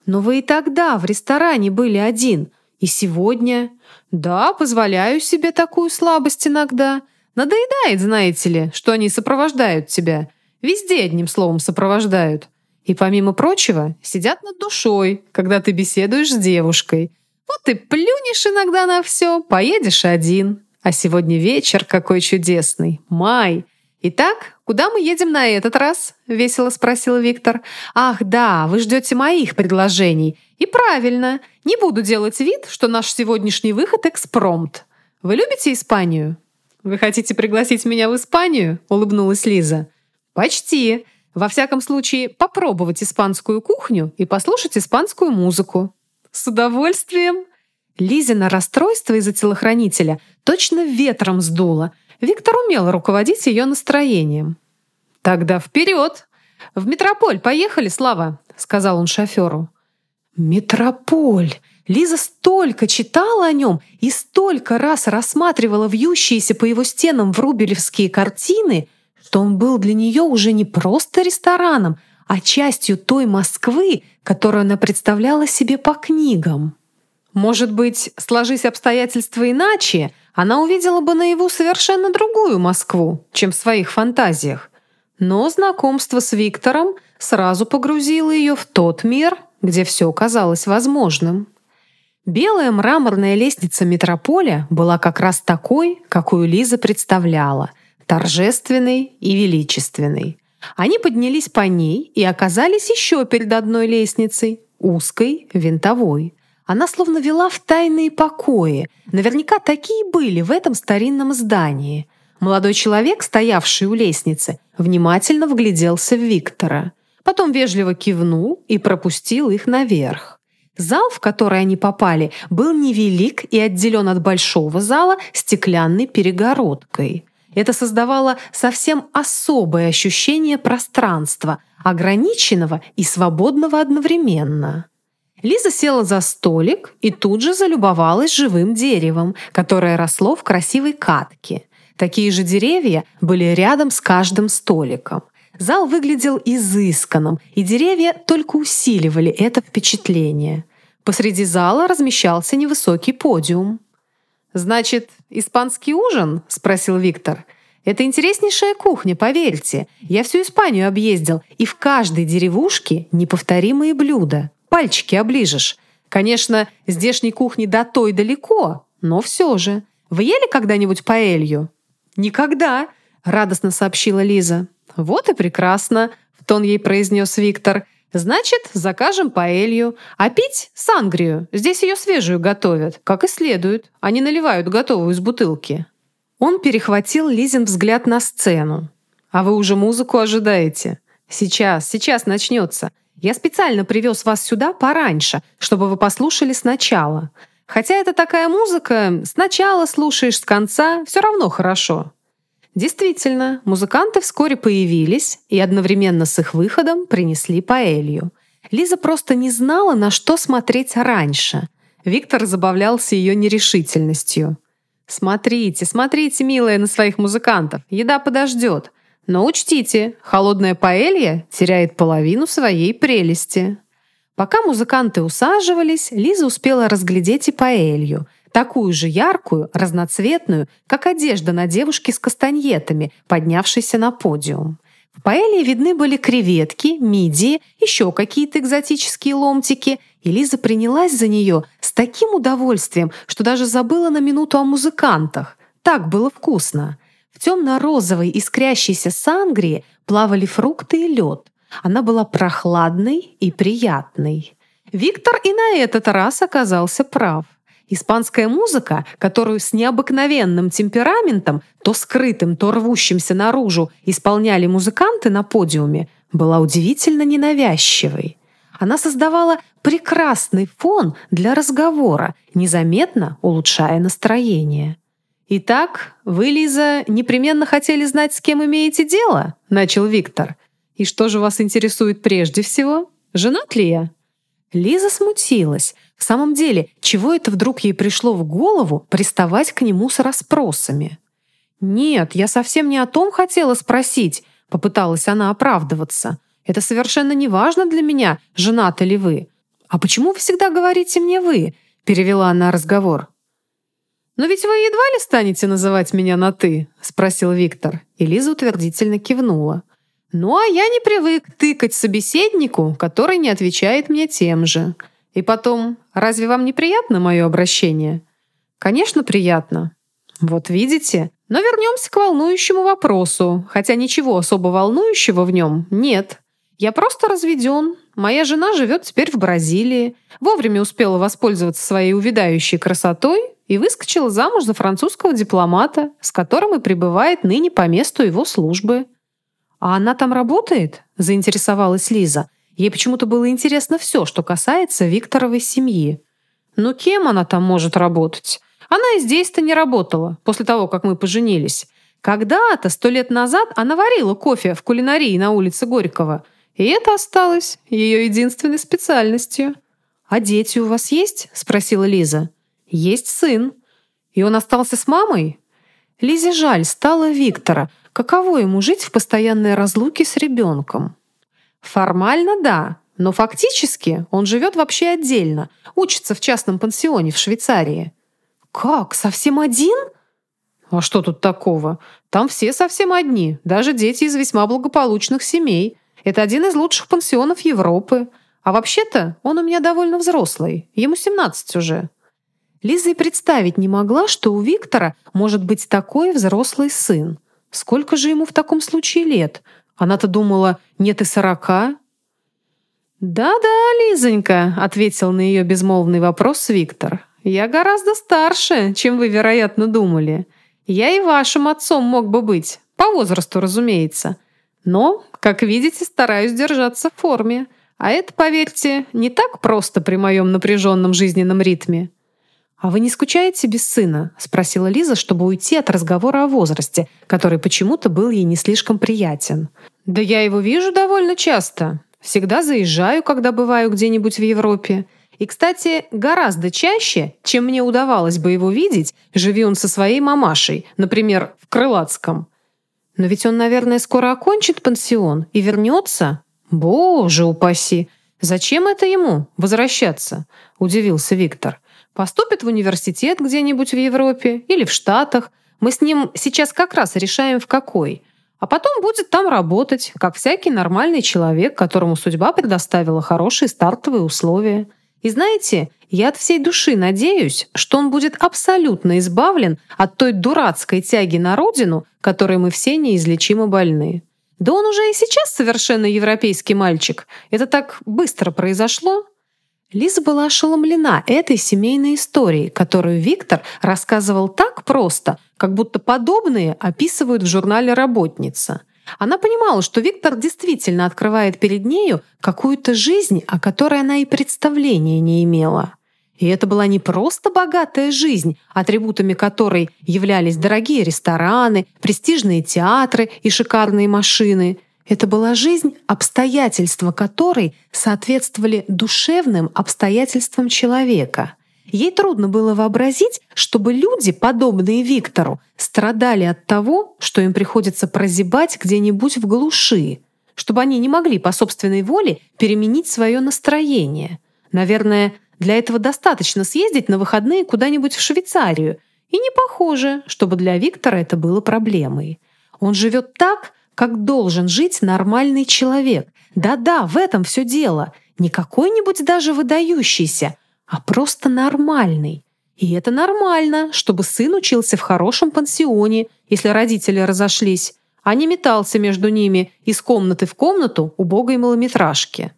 Speaker 1: «Но вы и тогда в ресторане были один. И сегодня...» «Да, позволяю себе такую слабость иногда. Надоедает, знаете ли, что они сопровождают тебя. Везде, одним словом, сопровождают. И, помимо прочего, сидят над душой, когда ты беседуешь с девушкой. Вот ты плюнешь иногда на все, поедешь один. А сегодня вечер какой чудесный. Май. Итак, куда мы едем на этот раз? Весело спросил Виктор. Ах, да, вы ждете моих предложений. И правильно. Не буду делать вид, что наш сегодняшний выход экспромт. Вы любите Испанию? Вы хотите пригласить меня в Испанию? Улыбнулась Лиза. Почти. Во всяком случае, попробовать испанскую кухню и послушать испанскую музыку. С удовольствием. Лизина расстройство из-за телохранителя точно ветром сдуло. Виктор умел руководить ее настроением. «Тогда вперед! В метрополь поехали, Слава!» — сказал он шоферу. «Метрополь!» Лиза столько читала о нем и столько раз рассматривала вьющиеся по его стенам врубелевские картины, что он был для нее уже не просто рестораном, а частью той Москвы, которую она представляла себе по книгам. Может быть, сложись обстоятельства иначе, она увидела бы наяву совершенно другую Москву, чем в своих фантазиях. Но знакомство с Виктором сразу погрузило ее в тот мир, где все казалось возможным. Белая мраморная лестница метрополя была как раз такой, какую Лиза представляла – торжественной и величественной. Они поднялись по ней и оказались еще перед одной лестницей, узкой, винтовой. Она словно вела в тайные покои. Наверняка такие были в этом старинном здании. Молодой человек, стоявший у лестницы, внимательно вгляделся в Виктора. Потом вежливо кивнул и пропустил их наверх. Зал, в который они попали, был невелик и отделен от большого зала стеклянной перегородкой. Это создавало совсем особое ощущение пространства, ограниченного и свободного одновременно. Лиза села за столик и тут же залюбовалась живым деревом, которое росло в красивой катке. Такие же деревья были рядом с каждым столиком. Зал выглядел изысканным, и деревья только усиливали это впечатление. Посреди зала размещался невысокий подиум. «Значит, испанский ужин?» – спросил Виктор. «Это интереснейшая кухня, поверьте. Я всю Испанию объездил, и в каждой деревушке неповторимые блюда. Пальчики оближешь. Конечно, здешней кухни до той далеко, но все же. Вы ели когда-нибудь паэлью?» «Никогда», – радостно сообщила Лиза. «Вот и прекрасно», – в тон ей произнес Виктор. Значит, закажем паэлью. А пить – сангрию. Здесь ее свежую готовят, как и следует. Они наливают готовую из бутылки. Он перехватил Лизин взгляд на сцену. «А вы уже музыку ожидаете?» «Сейчас, сейчас начнется. Я специально привез вас сюда пораньше, чтобы вы послушали сначала. Хотя это такая музыка, сначала слушаешь с конца, все равно хорошо. Действительно, музыканты вскоре появились и одновременно с их выходом принесли паэлью. Лиза просто не знала, на что смотреть раньше. Виктор забавлялся ее нерешительностью. «Смотрите, смотрите, милая, на своих музыкантов. Еда подождет. Но учтите, холодная паэлья теряет половину своей прелести». Пока музыканты усаживались, Лиза успела разглядеть и паэлью — такую же яркую, разноцветную, как одежда на девушке с кастаньетами, поднявшейся на подиум. В паэлье видны были креветки, мидии, еще какие-то экзотические ломтики, и Лиза принялась за нее с таким удовольствием, что даже забыла на минуту о музыкантах. Так было вкусно. В темно-розовой искрящейся сангрии плавали фрукты и лед. Она была прохладной и приятной. Виктор и на этот раз оказался прав. Испанская музыка, которую с необыкновенным темпераментом, то скрытым, то рвущимся наружу, исполняли музыканты на подиуме, была удивительно ненавязчивой. Она создавала прекрасный фон для разговора, незаметно улучшая настроение. «Итак, вы, Лиза, непременно хотели знать, с кем имеете дело?» — начал Виктор. «И что же вас интересует прежде всего? Женат ли я?» Лиза смутилась. В самом деле, чего это вдруг ей пришло в голову приставать к нему с расспросами? «Нет, я совсем не о том хотела спросить», — попыталась она оправдываться. «Это совершенно не важно для меня, женаты ли вы. А почему вы всегда говорите мне «вы»?» — перевела она разговор. «Но ведь вы едва ли станете называть меня на «ты», — спросил Виктор. И Лиза утвердительно кивнула. «Ну, а я не привык тыкать собеседнику, который не отвечает мне тем же. И потом, разве вам неприятно мое обращение?» «Конечно, приятно. Вот видите? Но вернемся к волнующему вопросу, хотя ничего особо волнующего в нем нет. Я просто разведен. Моя жена живет теперь в Бразилии. Вовремя успела воспользоваться своей увядающей красотой и выскочила замуж за французского дипломата, с которым и пребывает ныне по месту его службы. «А она там работает?» – заинтересовалась Лиза. Ей почему-то было интересно все, что касается Викторовой семьи. «Ну кем она там может работать? Она и здесь-то не работала, после того, как мы поженились. Когда-то, сто лет назад, она варила кофе в кулинарии на улице Горького. И это осталось ее единственной специальностью. «А дети у вас есть?» – спросила Лиза. Есть сын. И он остался с мамой? Лизе жаль стало Виктора. Каково ему жить в постоянной разлуке с ребенком? Формально да, но фактически он живет вообще отдельно, учится в частном пансионе в Швейцарии. Как, совсем один? А что тут такого? Там все совсем одни, даже дети из весьма благополучных семей. Это один из лучших пансионов Европы. А вообще-то он у меня довольно взрослый, ему 17 уже. Лиза и представить не могла, что у Виктора может быть такой взрослый сын. Сколько же ему в таком случае лет? Она-то думала, нет и сорока. «Да-да, Лизонька», — ответил на ее безмолвный вопрос Виктор. «Я гораздо старше, чем вы, вероятно, думали. Я и вашим отцом мог бы быть, по возрасту, разумеется. Но, как видите, стараюсь держаться в форме. А это, поверьте, не так просто при моем напряженном жизненном ритме. «А вы не скучаете без сына?» — спросила Лиза, чтобы уйти от разговора о возрасте, который почему-то был ей не слишком приятен. «Да я его вижу довольно часто. Всегда заезжаю, когда бываю где-нибудь в Европе. И, кстати, гораздо чаще, чем мне удавалось бы его видеть, живи он со своей мамашей, например, в Крылатском. Но ведь он, наверное, скоро окончит пансион и вернется? Боже упаси! Зачем это ему возвращаться? Удивился Виктор. Поступит в университет где-нибудь в Европе или в Штатах. Мы с ним сейчас как раз решаем, в какой. А потом будет там работать, как всякий нормальный человек, которому судьба предоставила хорошие стартовые условия. И знаете, я от всей души надеюсь, что он будет абсолютно избавлен от той дурацкой тяги на родину, которой мы все неизлечимо больны. Да он уже и сейчас совершенно европейский мальчик. Это так быстро произошло. Лиза была ошеломлена этой семейной историей, которую Виктор рассказывал так просто, как будто подобные описывают в журнале «Работница». Она понимала, что Виктор действительно открывает перед нею какую-то жизнь, о которой она и представления не имела. И это была не просто богатая жизнь, атрибутами которой являлись дорогие рестораны, престижные театры и шикарные машины. Это была жизнь, обстоятельства которой соответствовали душевным обстоятельствам человека. Ей трудно было вообразить, чтобы люди, подобные Виктору, страдали от того, что им приходится прозябать где-нибудь в глуши, чтобы они не могли по собственной воле переменить свое настроение. Наверное, для этого достаточно съездить на выходные куда-нибудь в Швейцарию, и не похоже, чтобы для Виктора это было проблемой. Он живет так, как должен жить нормальный человек. Да-да, в этом все дело. Не какой-нибудь даже выдающийся, а просто нормальный. И это нормально, чтобы сын учился в хорошем пансионе, если родители разошлись, а не метался между ними из комнаты в комнату убогой малометражки.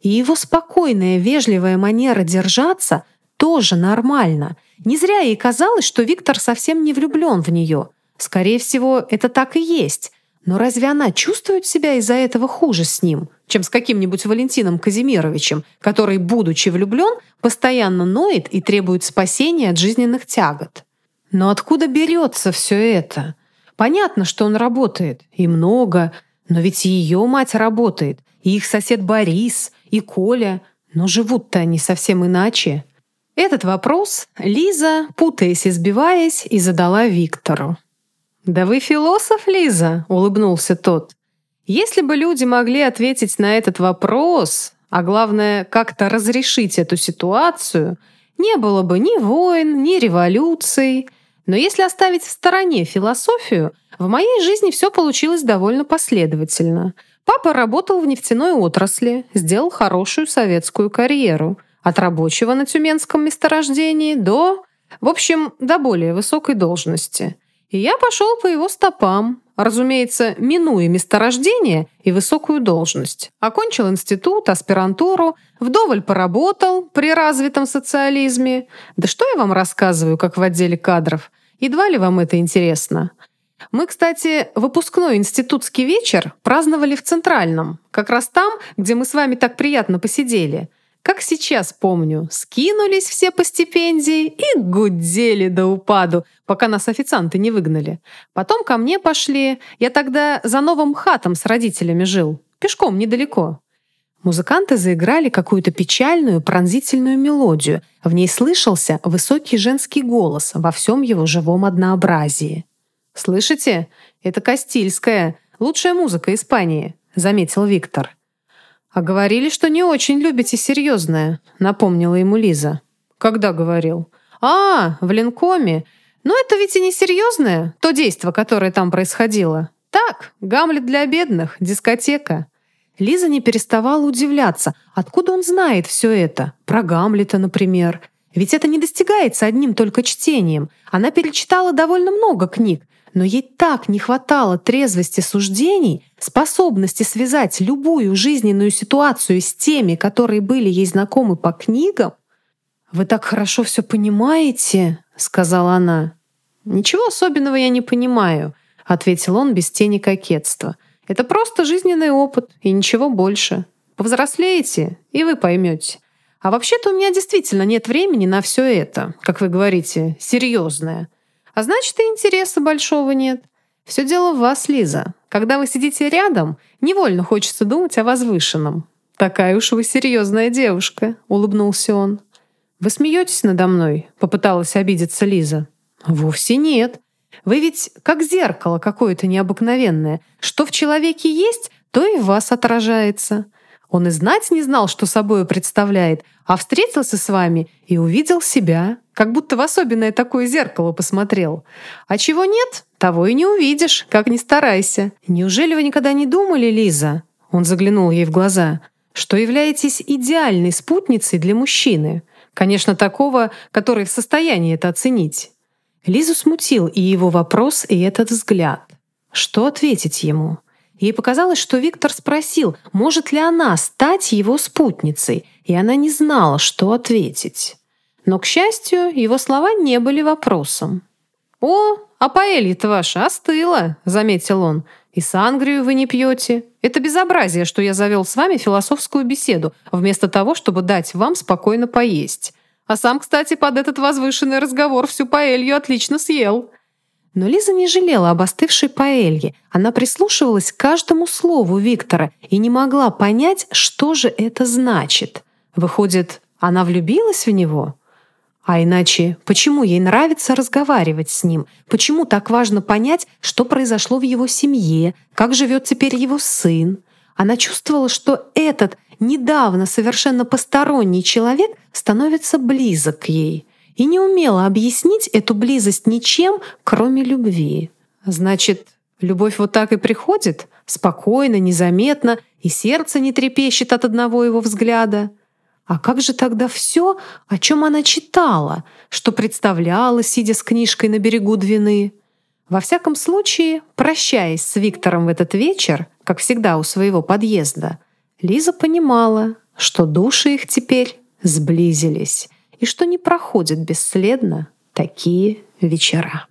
Speaker 1: И его спокойная, вежливая манера держаться тоже нормально. Не зря ей казалось, что Виктор совсем не влюблен в нее. Скорее всего, это так и есть. Но разве она чувствует себя из-за этого хуже с ним, чем с каким-нибудь Валентином Казимировичем, который, будучи влюблен, постоянно ноет и требует спасения от жизненных тягот? Но откуда берется все это? Понятно, что он работает, и много, но ведь и ее мать работает, и их сосед Борис, и Коля, но живут-то они совсем иначе. Этот вопрос Лиза, путаясь и сбиваясь, и задала Виктору. «Да вы философ, Лиза!» — улыбнулся тот. «Если бы люди могли ответить на этот вопрос, а главное, как-то разрешить эту ситуацию, не было бы ни войн, ни революций. Но если оставить в стороне философию, в моей жизни все получилось довольно последовательно. Папа работал в нефтяной отрасли, сделал хорошую советскую карьеру. От рабочего на тюменском месторождении до... В общем, до более высокой должности. И я пошел по его стопам, разумеется, минуя месторождение и высокую должность. Окончил институт, аспирантуру, вдоволь поработал при развитом социализме. Да что я вам рассказываю, как в отделе кадров? Едва ли вам это интересно. Мы, кстати, выпускной институтский вечер праздновали в Центральном, как раз там, где мы с вами так приятно посидели. Как сейчас помню, скинулись все по стипендии и гудели до упаду, пока нас официанты не выгнали. Потом ко мне пошли. Я тогда за новым хатом с родителями жил. Пешком недалеко. Музыканты заиграли какую-то печальную, пронзительную мелодию. В ней слышался высокий женский голос во всем его живом однообразии. «Слышите? Это Кастильская, лучшая музыка Испании», — заметил Виктор. «А говорили, что не очень любите серьезное», — напомнила ему Лиза. «Когда говорил?» «А, в Ленкоме. Но это ведь и не серьезное, то действо, которое там происходило. Так, Гамлет для бедных, дискотека». Лиза не переставала удивляться, откуда он знает все это. Про Гамлета, например. Ведь это не достигается одним только чтением. Она перечитала довольно много книг, но ей так не хватало трезвости суждений, способности связать любую жизненную ситуацию с теми, которые были ей знакомы по книгам. «Вы так хорошо все понимаете», — сказала она. «Ничего особенного я не понимаю», — ответил он без тени кокетства. «Это просто жизненный опыт и ничего больше. Повзрослеете, и вы поймете. А вообще-то у меня действительно нет времени на все это, как вы говорите, серьезное. А значит, и интереса большого нет. Все дело в вас, Лиза. Когда вы сидите рядом, невольно хочется думать о возвышенном. Такая уж вы серьезная девушка, улыбнулся он. Вы смеетесь надо мной? Попыталась обидеться Лиза. Вовсе нет. Вы ведь как зеркало какое-то необыкновенное. Что в человеке есть, то и в вас отражается. Он и знать не знал, что собою представляет, а встретился с вами и увидел себя, как будто в особенное такое зеркало посмотрел. А чего нет, того и не увидишь, как ни старайся. Неужели вы никогда не думали, Лиза?» Он заглянул ей в глаза что являетесь идеальной спутницей для мужчины. Конечно, такого, который в состоянии это оценить. Лизу смутил и его вопрос, и этот взгляд. Что ответить ему? Ей показалось, что Виктор спросил, может ли она стать его спутницей, и она не знала, что ответить. Но, к счастью, его слова не были вопросом. «О, а паэлья-то ваша остыла», — заметил он. «И сангрию вы не пьете. Это безобразие, что я завел с вами философскую беседу, вместо того, чтобы дать вам спокойно поесть. А сам, кстати, под этот возвышенный разговор всю паэлью отлично съел». Но Лиза не жалела об остывшей паэлье. Она прислушивалась к каждому слову Виктора и не могла понять, что же это значит. Выходит, она влюбилась в него? А иначе, почему ей нравится разговаривать с ним? Почему так важно понять, что произошло в его семье, как живет теперь его сын? Она чувствовала, что этот недавно совершенно посторонний человек становится близок к ей и не умела объяснить эту близость ничем, кроме любви. Значит, любовь вот так и приходит? Спокойно, незаметно, и сердце не трепещет от одного его взгляда? А как же тогда все, о чем она читала, что представляла, сидя с книжкой на берегу Двины? Во всяком случае, прощаясь с Виктором в этот вечер, как всегда у своего подъезда, Лиза понимала, что души их теперь сблизились, и что не проходят бесследно такие вечера.